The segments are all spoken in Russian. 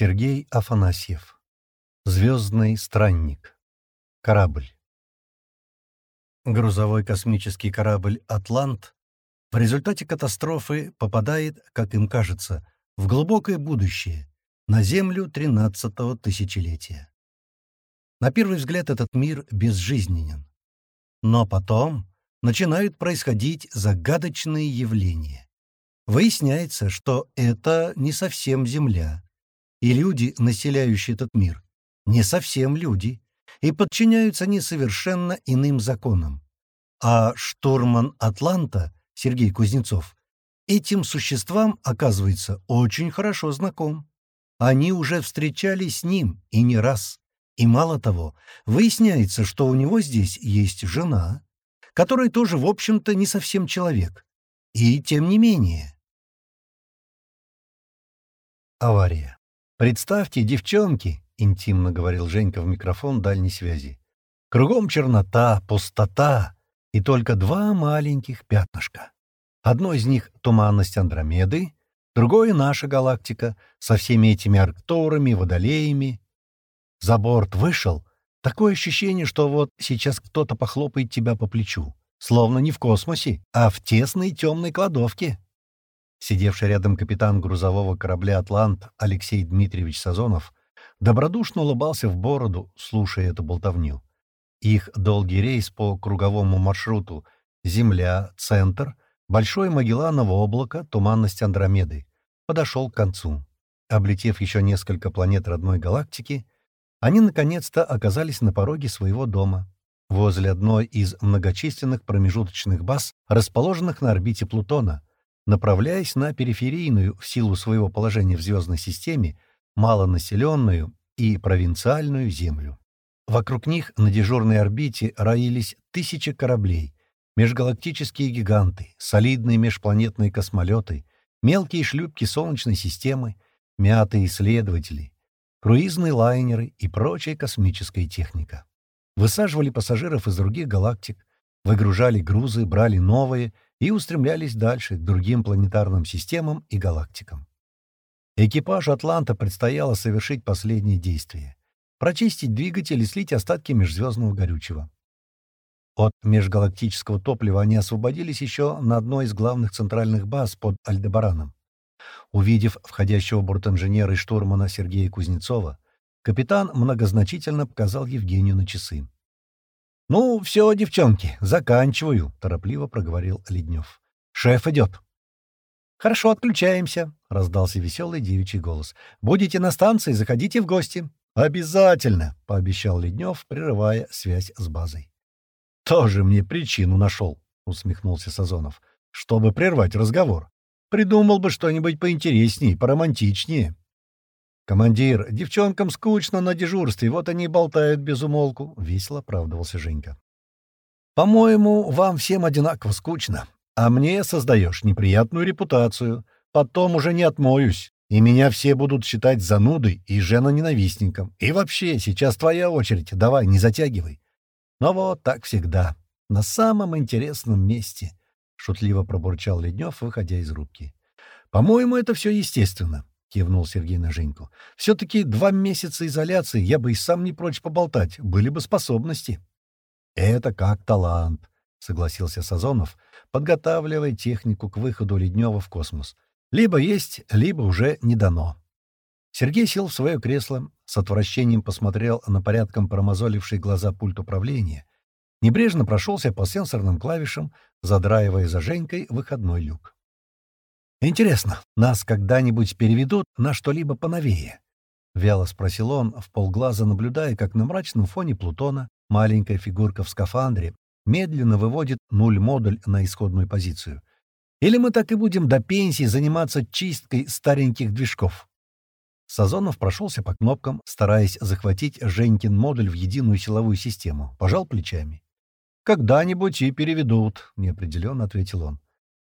Сергей Афанасьев. Звездный странник. Корабль. Грузовой космический корабль «Атлант» в результате катастрофы попадает, как им кажется, в глубокое будущее, на Землю 13-го тысячелетия. На первый взгляд этот мир безжизненен. Но потом начинают происходить загадочные явления. Выясняется, что это не совсем Земля, и люди, населяющие этот мир, не совсем люди, и подчиняются они совершенно иным законам. А штурман «Атланта» Сергей Кузнецов этим существам, оказывается, очень хорошо знаком. Они уже встречались с ним и не раз. И мало того, выясняется, что у него здесь есть жена, которая тоже, в общем-то, не совсем человек. И тем не менее. Авария. «Представьте, девчонки!» — интимно говорил Женька в микрофон дальней связи. «Кругом чернота, пустота и только два маленьких пятнышка. Одно из них — туманность Андромеды, другое — наша галактика со всеми этими арктурами, водолеями. За борт вышел — такое ощущение, что вот сейчас кто-то похлопает тебя по плечу, словно не в космосе, а в тесной темной кладовке». Сидевший рядом капитан грузового корабля «Атлант» Алексей Дмитриевич Сазонов добродушно улыбался в бороду, слушая эту болтовню. Их долгий рейс по круговому маршруту «Земля», «Центр», «Большое Магелланово облако», «Туманность Андромеды» подошел к концу. Облетев еще несколько планет родной галактики, они наконец-то оказались на пороге своего дома, возле одной из многочисленных промежуточных баз, расположенных на орбите Плутона — направляясь на периферийную, в силу своего положения в звездной системе, малонаселенную и провинциальную Землю. Вокруг них на дежурной орбите роились тысячи кораблей, межгалактические гиганты, солидные межпланетные космолеты, мелкие шлюпки Солнечной системы, мятые исследователи, круизные лайнеры и прочая космическая техника. Высаживали пассажиров из других галактик, выгружали грузы, брали новые — и устремлялись дальше к другим планетарным системам и галактикам. Экипажу «Атланта» предстояло совершить последнее действие — прочистить двигатель и слить остатки межзвездного горючего. От межгалактического топлива они освободились еще на одной из главных центральных баз под Альдебараном. Увидев входящего бортинженера и штурмана Сергея Кузнецова, капитан многозначительно показал Евгению на часы. «Ну, все, девчонки, заканчиваю», — торопливо проговорил Леднев. «Шеф идет». «Хорошо, отключаемся», — раздался веселый девичий голос. «Будете на станции, заходите в гости». «Обязательно», — пообещал Леднев, прерывая связь с базой. «Тоже мне причину нашел», — усмехнулся Сазонов, — «чтобы прервать разговор. Придумал бы что-нибудь поинтереснее, поромантичнее». «Командир, девчонкам скучно на дежурстве, вот они болтают без умолку», — весело оправдывался Женька. «По-моему, вам всем одинаково скучно, а мне создаешь неприятную репутацию. Потом уже не отмоюсь, и меня все будут считать занудой и женоненавистником. И вообще, сейчас твоя очередь, давай, не затягивай». Но вот так всегда, на самом интересном месте, — шутливо пробурчал Леднев, выходя из рубки. «По-моему, это все естественно. — кивнул Сергей на Женьку. — Все-таки два месяца изоляции, я бы и сам не прочь поболтать, были бы способности. — Это как талант, — согласился Сазонов, подготавливая технику к выходу Леднева в космос. Либо есть, либо уже не дано. Сергей сел в свое кресло, с отвращением посмотрел на порядком промозолившие глаза пульт управления, небрежно прошелся по сенсорным клавишам, задраивая за Женькой выходной люк. «Интересно, нас когда-нибудь переведут на что-либо поновее?» — вяло спросил он, в полглаза наблюдая, как на мрачном фоне Плутона маленькая фигурка в скафандре медленно выводит нуль-модуль на исходную позицию. «Или мы так и будем до пенсии заниматься чисткой стареньких движков?» Сазонов прошелся по кнопкам, стараясь захватить Женькин модуль в единую силовую систему. Пожал плечами. «Когда-нибудь и переведут», — неопределенно ответил он.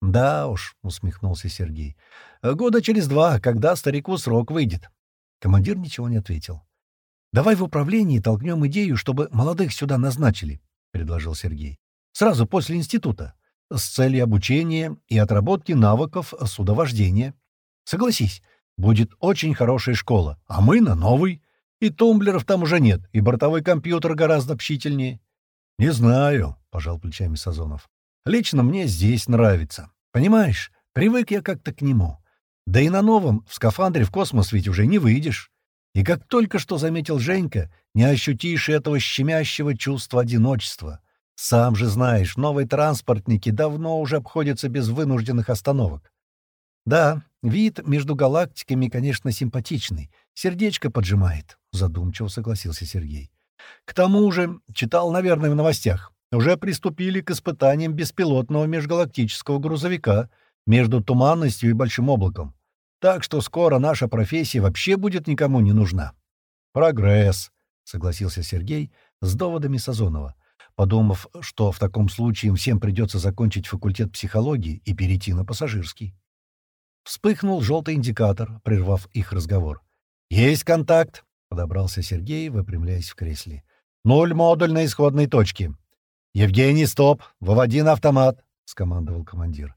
«Да уж», — усмехнулся Сергей. «Года через два, когда старику срок выйдет». Командир ничего не ответил. «Давай в управлении толкнем идею, чтобы молодых сюда назначили», — предложил Сергей. «Сразу после института, с целью обучения и отработки навыков судовождения. Согласись, Будет очень хорошая школа, а мы на новый. И тумблеров там уже нет, и бортовой компьютер гораздо общительнее». «Не знаю», — пожал плечами Сазонов. «Лично мне здесь нравится. Понимаешь, привык я как-то к нему. Да и на новом, в скафандре в космос ведь уже не выйдешь. И как только что заметил Женька, не ощутишь этого щемящего чувства одиночества. Сам же знаешь, новые транспортники давно уже обходятся без вынужденных остановок. Да, вид между галактиками, конечно, симпатичный. Сердечко поджимает, — задумчиво согласился Сергей. К тому же, читал, наверное, в новостях, уже приступили к испытаниям беспилотного межгалактического грузовика между туманностью и большим облаком. Так что скоро наша профессия вообще будет никому не нужна. «Прогресс», — согласился Сергей с доводами Сазонова подумав, что в таком случае им всем придется закончить факультет психологии и перейти на пассажирский. Вспыхнул желтый индикатор, прервав их разговор. «Есть контакт!» — подобрался Сергей, выпрямляясь в кресле. «Нуль модуль на исходной точке. Евгений, стоп! Выводи на автомат!» — скомандовал командир.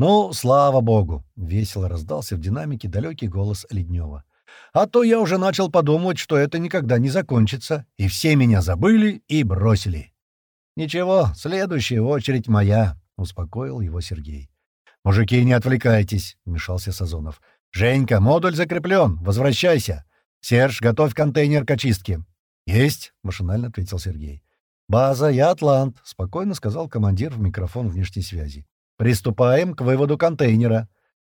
«Ну, слава богу!» — весело раздался в динамике далекий голос Леднева. «А то я уже начал подумать, что это никогда не закончится, и все меня забыли и бросили». «Ничего, следующая очередь моя», — успокоил его Сергей. «Мужики, не отвлекайтесь», — вмешался Сазонов. «Женька, модуль закреплен. Возвращайся. Серж, готовь контейнер к очистке». «Есть», — машинально ответил Сергей. «База, я Атлант», — спокойно сказал командир в микрофон внешней связи. «Приступаем к выводу контейнера».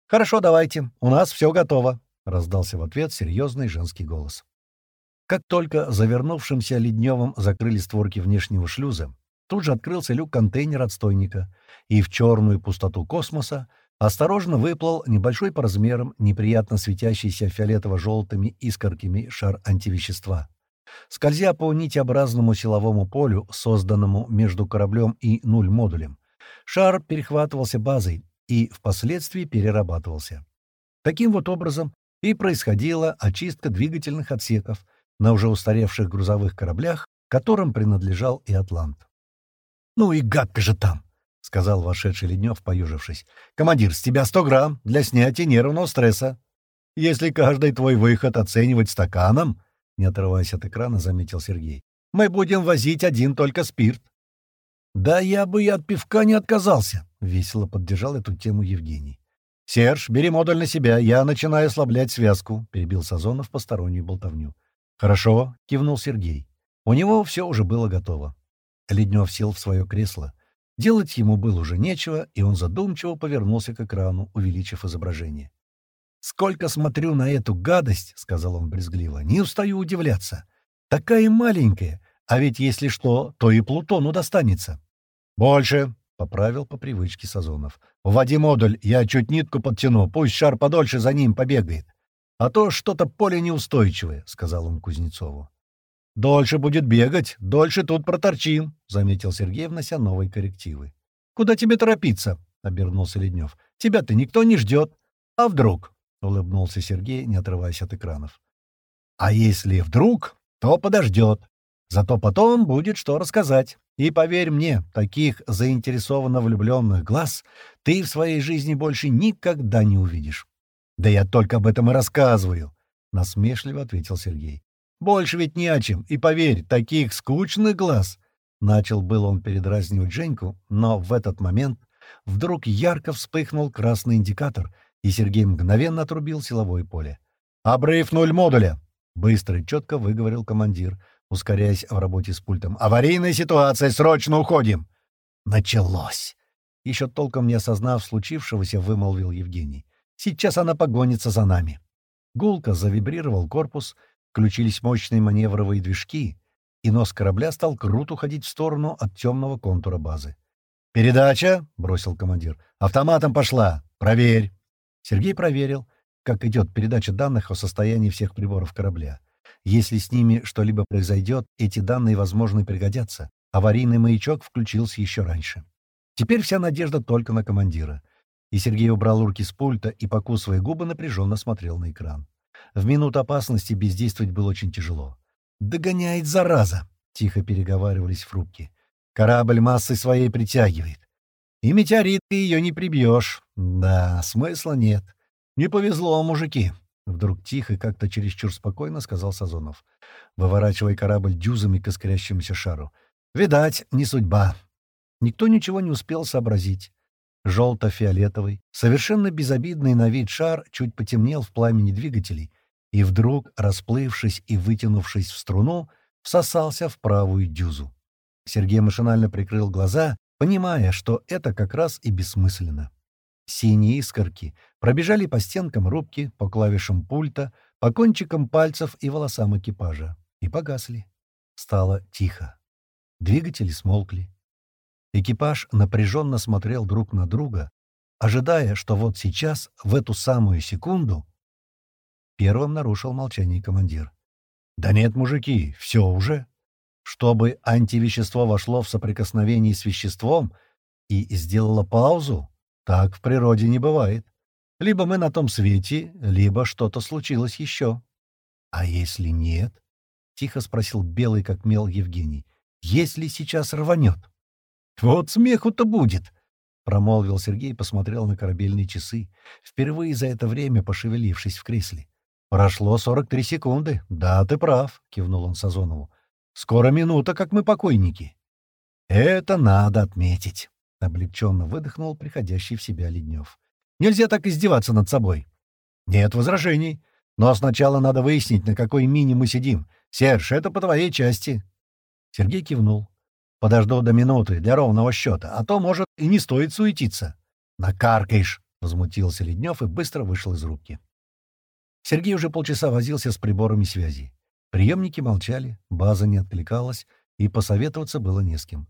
«Хорошо, давайте. У нас все готово», — раздался в ответ серьезный женский голос. Как только завернувшимся Ледневым закрыли створки внешнего шлюза, Тут же открылся люк контейнера отстойника, и в черную пустоту космоса осторожно выплыл небольшой по размерам, неприятно светящийся фиолетово-желтыми искорками шар антивещества. Скользя по нитеобразному силовому полю, созданному между кораблем и нуль-модулем, шар перехватывался базой и впоследствии перерабатывался. Таким вот образом и происходила очистка двигательных отсеков на уже устаревших грузовых кораблях, которым принадлежал и «Атлант». «Ну и гадко же там!» — сказал вошедший Леднев, поюжившись. «Командир, с тебя сто грамм для снятия нервного стресса. Если каждый твой выход оценивать стаканом, — не отрываясь от экрана, заметил Сергей, — мы будем возить один только спирт». «Да я бы и от пивка не отказался», — весело поддержал эту тему Евгений. «Серж, бери модуль на себя, я начинаю ослаблять связку», — перебил Сазонов постороннюю болтовню. «Хорошо», — кивнул Сергей. У него все уже было готово. Леднев сел в свое кресло. Делать ему было уже нечего, и он задумчиво повернулся к экрану, увеличив изображение. «Сколько смотрю на эту гадость», — сказал он брезгливо, — «не устаю удивляться. Такая маленькая, а ведь если что, то и Плутону достанется». «Больше», — поправил по привычке Сазонов. «Вводи модуль, я чуть нитку подтяну, пусть шар подольше за ним побегает. А то что-то поле неустойчивое», — сказал он Кузнецову. «Дольше будет бегать, дольше тут проторчим», — заметил Сергей, внося новые коррективы. «Куда тебе торопиться?» — обернулся Леднев. «Тебя-то никто не ждет. А вдруг?» — улыбнулся Сергей, не отрываясь от экранов. «А если вдруг, то подождет. Зато потом будет что рассказать. И поверь мне, таких заинтересованно влюбленных глаз ты в своей жизни больше никогда не увидишь». «Да я только об этом и рассказываю», — насмешливо ответил Сергей. Больше ведь не о чем, и поверь, таких скучных глаз. Начал был он передразнивать Женьку, но в этот момент вдруг ярко вспыхнул красный индикатор, и Сергей мгновенно отрубил силовое поле. «Обрыв нуль модуля!» — быстро и четко выговорил командир, ускоряясь в работе с пультом. «Аварийная ситуация! Срочно уходим!» «Началось!» Еще толком не осознав случившегося, вымолвил Евгений. «Сейчас она погонится за нами». Гулко завибрировал корпус — Включились мощные маневровые движки, и нос корабля стал круто уходить в сторону от темного контура базы. «Передача!» — бросил командир. «Автоматом пошла! Проверь!» Сергей проверил, как идет передача данных о состоянии всех приборов корабля. Если с ними что-либо произойдет, эти данные, возможно, пригодятся. Аварийный маячок включился еще раньше. Теперь вся надежда только на командира. И Сергей убрал руки с пульта и, покусывая губы, напряженно смотрел на экран. В минуту опасности бездействовать было очень тяжело. «Догоняет, зараза!» — тихо переговаривались в рубке. «Корабль массой своей притягивает. И метеориткой ее не прибьешь. Да, смысла нет. Не повезло, мужики. Вдруг тихо и как-то чересчур спокойно сказал Сазонов, выворачивая корабль дюзами к искрящемуся шару. «Видать, не судьба». Никто ничего не успел сообразить. Желто-фиолетовый, совершенно безобидный на вид шар чуть потемнел в пламени двигателей и вдруг, расплывшись и вытянувшись в струну, всосался в правую дюзу. Сергей машинально прикрыл глаза, понимая, что это как раз и бессмысленно. Синие искорки пробежали по стенкам рубки, по клавишам пульта, по кончикам пальцев и волосам экипажа. И погасли. Стало тихо. Двигатели смолкли. Экипаж напряженно смотрел друг на друга, ожидая, что вот сейчас, в эту самую секунду... Первым нарушил молчание командир. «Да нет, мужики, все уже. Чтобы антивещество вошло в соприкосновение с веществом и сделало паузу, так в природе не бывает. Либо мы на том свете, либо что-то случилось еще. — А если нет? — тихо спросил белый как мел Евгений. — Если сейчас рванет? — Вот смеху-то будет! — промолвил Сергей и посмотрел на корабельные часы, впервые за это время пошевелившись в кресле. «Прошло 43 секунды. Да, ты прав», — кивнул он Сазонову. «Скоро минута, как мы покойники». «Это надо отметить». — облегченно выдохнул приходящий в себя Леднев. «Нельзя так издеваться над собой». «Нет возражений. Но сначала надо выяснить, на какой мини мы сидим. Серж, это по твоей части». Сергей кивнул. «Подожду до минуты для ровного счета, а то, может, и не стоит суетиться». «Накаркаешь!» — возмутился Леднев и быстро вышел из рубки. Сергей уже полчаса возился с приборами связи. Приемники молчали, база не откликалась, и посоветоваться было не с кем.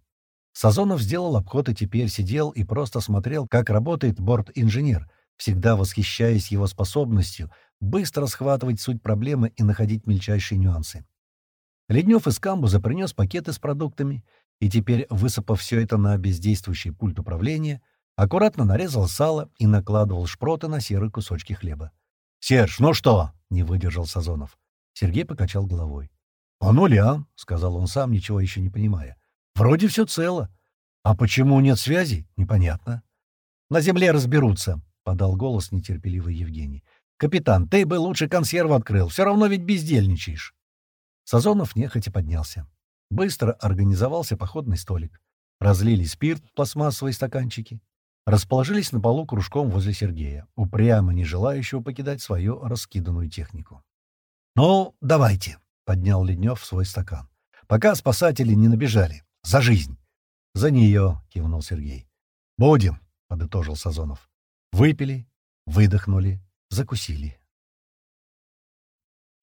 Сазонов сделал обход и теперь сидел и просто смотрел, как работает борт-инженер, всегда восхищаясь его способностью быстро схватывать суть проблемы и находить мельчайшие нюансы. Леднев из камбуза принес пакеты с продуктами, и теперь, высыпав все это на бездействующий пульт управления, аккуратно нарезал сало и накладывал шпроты на серые кусочки хлеба. «Серж, ну что?» — не выдержал Сазонов. Сергей покачал головой. «По нулям», — сказал он сам, ничего еще не понимая. Вроде все цело. А почему нет связи, непонятно. На земле разберутся, — подал голос нетерпеливый Евгений. «Капитан, ты бы лучше консерву открыл, все равно ведь бездельничаешь». Сазонов нехотя поднялся. Быстро организовался походный столик. Разлили спирт в пластмассовые стаканчики. Расположились на полу кружком возле Сергея, упрямо не желающего покидать свою раскиданную технику. «Ну, давайте», — поднял Леднев свой стакан. «Пока спасатели не набежали. За жизнь!» «За нее!» — кивнул Сергей. «Будем!» — подытожил Сазонов. Выпили, выдохнули, закусили.